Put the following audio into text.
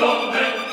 Don't